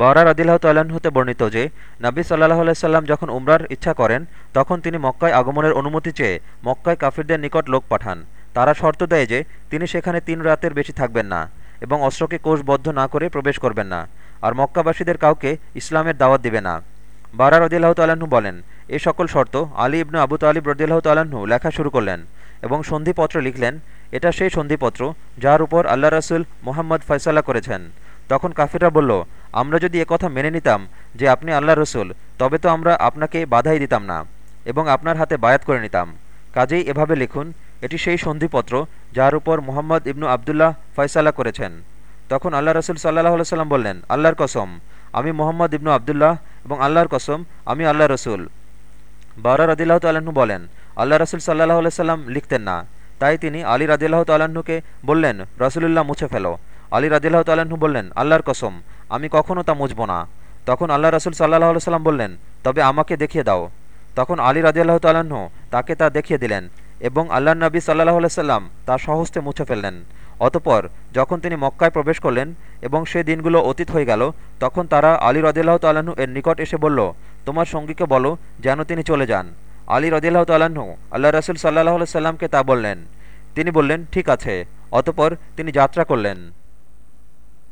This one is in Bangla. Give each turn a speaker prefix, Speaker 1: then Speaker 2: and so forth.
Speaker 1: বরা রদিল্লাহ তাল্লাহ্ন হতে বর্ণিত যে, নাবী সাল্লাহ আলাইসাল্লাম যখন উমরার ইচ্ছা করেন, তখন তিনি মক্কায় আগমনের অনুমতি চেয়ে মক্কায় কাফিরদের নিকট লোক পাঠান। তারা শর্ত দেয় যে, তিনি সেখানে তিন রাতের বেশি থাকবেন না এবং অস্ত্রকে কোষবদ্ধ না করে প্রবেশ করবেন না, আর মক্কাবাসীদের কাউকে ইসলামের দাওয়াত দিবে না। বারা রদিল্লাহ তাল্লাহ্ন বলেন এই সকল শর্ত আলী ইবনু আবু তালিব রদিল্লাহ তাল্লাহ্ন লেখা শুরু করলেন এবং সন্ধিপত্র লিখলেন, এটা সেই সন্ধিপত্র যার উপর আল্লাহ রসুল মোহাম্মদ ফয়সাল্লা করেছেন। তখন কাফিররা বলল, আমরা যদি কথা মেনে নিতাম যে আপনি আল্লাহ রসুল, তবে তো আমরা আপনাকে বাধাই দিতাম না এবং আপনার হাতে বায়াত করে নিতাম। কাজেই এভাবে লিখুন, এটি সেই সন্ধিপত্র যার উপর মোহাম্মদ ইবনু আবদুল্লাহ ফয়সালা করেছেন। তখন আল্লাহ রসুল সাল্লাহ সাল্লাম বললেন, আল্লাহর কসম, আমি মোহাম্মদ ইবনু আবদুল্লাহ এবং আল্লাহর কসম, আমি আল্লাহ রসুল। বারা রদিল্লাহ তাল্লাহ্ন বলেন, আল্লাহ রসুল সাল্লাহ সাল্লাম লিখতেন না। তাই তিনি আলী রাদিল্লাহ তাল্লাহ্নকে বললেন, রসুলুল্লাহ মুছে ফেলো। আলী রাদিল্লাহ তাল্লাহ্ন বললেন, আল্লাহর কসম, আমি কখনও তা মুছব না। তখন আল্লাহ রসুল সাল্লাহ সাল্লাম বললেন, তবে আমাকে দেখিয়ে দাও। তখন আলী রাদিল্লাহ তাল্লাহ্ন তাকে তা দেখিয়ে দিলেন এবং আল্লাহ নবী সাল্লাহ সাল্লাম তা সহস্তে মুছে ফেললেন। অতপর যখন তিনি মক্কায় প্রবেশ করলেন এবং সে দিনগুলো অতীত হয়ে গেল, তখন তারা আলী রদিল্লাহ তাল্লাহ্ন এর নিকট এসে বলল, তোমার সঙ্গীকে বলো যেন তিনি চলে যান। আলী রদিল্লাহ তাল্লাহ্ন আল্লাহ রসুল সাল্লাহ সাল্লামকে তা বললেন। তিনি বললেন, ঠিক আছে। অতপর তিনি যাত্রা করলেন।